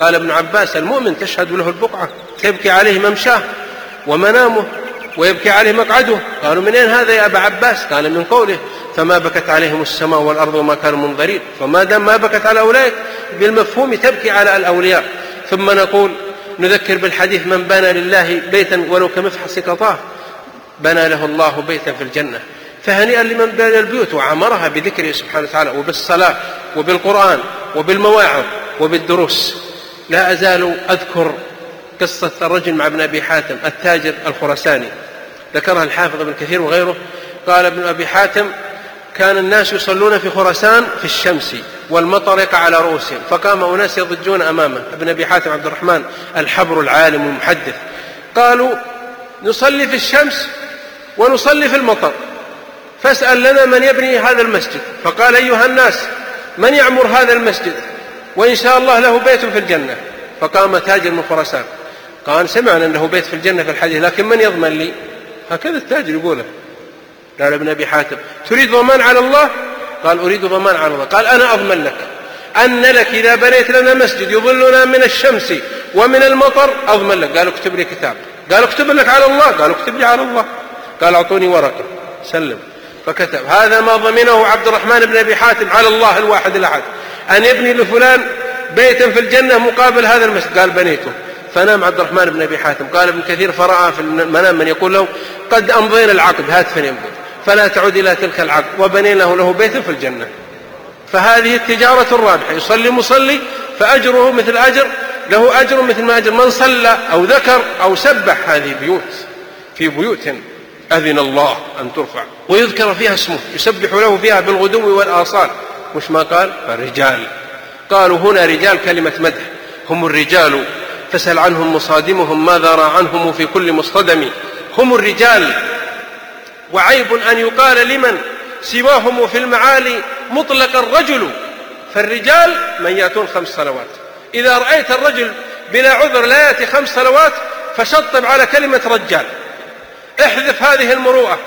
قال ابن عباس المؤمن تشهد له البقعة تبكي عليه ممشاه ومنامه ويبكي عليه مقعده. قالوا من أين هذا يا أبا عباس؟ قال من قوله فما بكت عليهم السماء والأرض وما كانوا منظرين. فما دام ما بكت على أولئك بالمفهوم تبكي على الأولياء. ثم نقول نذكر بالحديث من بنى لله بيتا ولو كمفحص قطاه بنى له الله بيتا في الجنة فهنيئا لمن بنى البيوت وعمرها بذكره سبحانه وتعالى وبالصلاة وبالقرآن وبالمواعظ وبالدروس. لا أزال أذكر قصة الرجل مع ابن أبي حاتم التاجر الخرساني ذكرها الحافظ ابن كثير وغيره. قال ابن أبي حاتم كان الناس يصلون في خراسان في الشمس والمطر يقع على رؤوسهم فقام أناس يضجون أمامه. ابن أبي حاتم عبد الرحمن الحبر العالم المحدث. قالوا نصلي في الشمس ونصلي في المطر فاسأل لنا من يبني هذا المسجد. فقال أيها الناس من يعمر هذا المسجد؟ وإن شاء الله له بيت في الجنة. فقام تاجر من خراسان. قال سمعنا أنه بيت في الجنة في الحديث لكن من يضمن لي؟ هكذا التاجر يقوله قال ابن أبي حاتم تريد ضمان على الله؟ قال أريد ضمان على الله. قال أنا أضمن لك أن لك إذا بنيت لنا مسجد يظلنا من الشمس ومن المطر أضمن لك. قال اكتب لي كتاب. قال اكتب لك على الله. قال اكتب لي على الله. قال أعطوني ورقة. سلم. فكتب. هذا ما ضمنه عبد الرحمن بن أبي حاتم على الله الواحد الأحد. أن يبني لفلان بيتا في الجنة مقابل هذا المسجد. قال بنيته. فنام عبد الرحمن بن أبي حاتم. قال ابن كثير فرأى في المنام من يقول له قد أمضينا العقد. هات فنمضي فلا تعود إلى تلك العقد. وبنينا له بيتا في الجنة. فهذه التجارة الرابحة. يصلي مصلي فأجره مثل أجر. له أجر مثل ما أجر. من صلى أو ذكر أو سبح هذه بيوت. في بيوت أذن الله أن ترفع. ويذكر فيها اسمه. يسبح له فيها بالغدو والآصال. وش ما قال? الرجال. قالوا هنا رجال كلمة مدح. هم الرجال. فسل عنهم مصادمهم ماذا رى عنهم في كل مصطدم. هم الرجال. وعيب أن يقال لمن؟ سواهم في المعالي مطلق الرجل. فالرجال من يأتون خمس صلوات. إذا رأيت الرجل بلا عذر لا يأتي خمس صلوات فشطب على كلمة رجال. احذف هذه المروءة.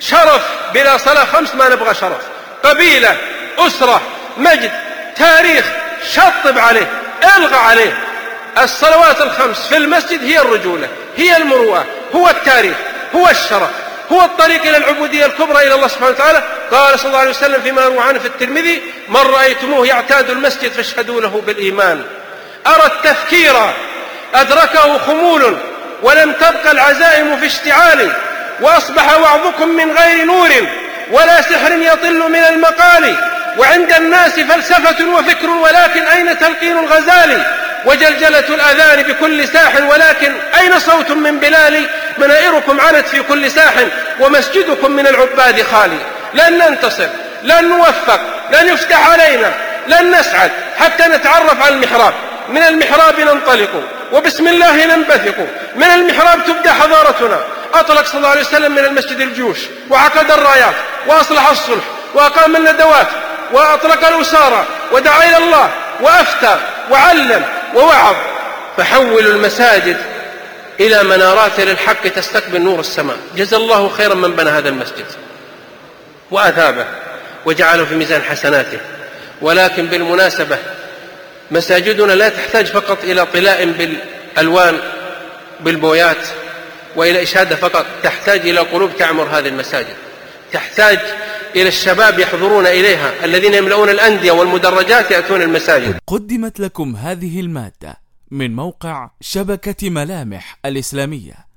شرف بلا صلاة خمس ما نبغى شرف. قبيلة أسرة مجد تاريخ شطب عليه إلغى عليه. الصلوات الخمس في المسجد هي الرجولة هي المروءة هو التاريخ هو الشرف هو الطريق إلى العبودية الكبرى إلى الله سبحانه وتعالى. قال صلى الله عليه وسلم فيما يروى عنه في الترمذي من رأيتموه يعتاد المسجد فاشهدوا له بالإيمان. أرى التفكير أدركه خمول ولم تبق العزائم في اشتعال وأصبح وعظكم من غير نور. ولا سحر يطل من المقال. وعند الناس فلسفة وفكر ولكن أين تلقين الغزال؟ وجلجلة الأذان بكل ساح ولكن أين صوت من بلال؟ منائركم عنت في كل ساح ومسجدكم من العباد خالي لن ننتصر لن نوفق لن يفتح علينا لن نسعد حتى نتعرف على المحراب. من المحراب ننطلق وبسم الله ننبثق. من المحراب تبدأ حضارتنا. أطلق صلى الله عليه وسلم من المسجد الجيوش وعقد الرايات وأصلح الصلح وأقام الندوات وأطلق الأسارة ودعا إلى الله وأفتى وعلم ووعظ. فحولوا المساجد إلى منارات للحق تستقبل نور السماء. جزا الله خيرا من بنى هذا المسجد وأثابه وجعله في ميزان حسناته. ولكن بالمناسبة مساجدنا لا تحتاج فقط إلى طلاء بالألوان بالبويات وإلى إشادة فقط. تحتاج إلى قلوب تعمر هذه المساجد. تحتاج إلى الشباب يحضرون إليها. الذين يملؤون الأندية والمدرجات يأتون المساجد. قدمت لكم هذه المادة من موقع شبكة ملامح الإسلامية.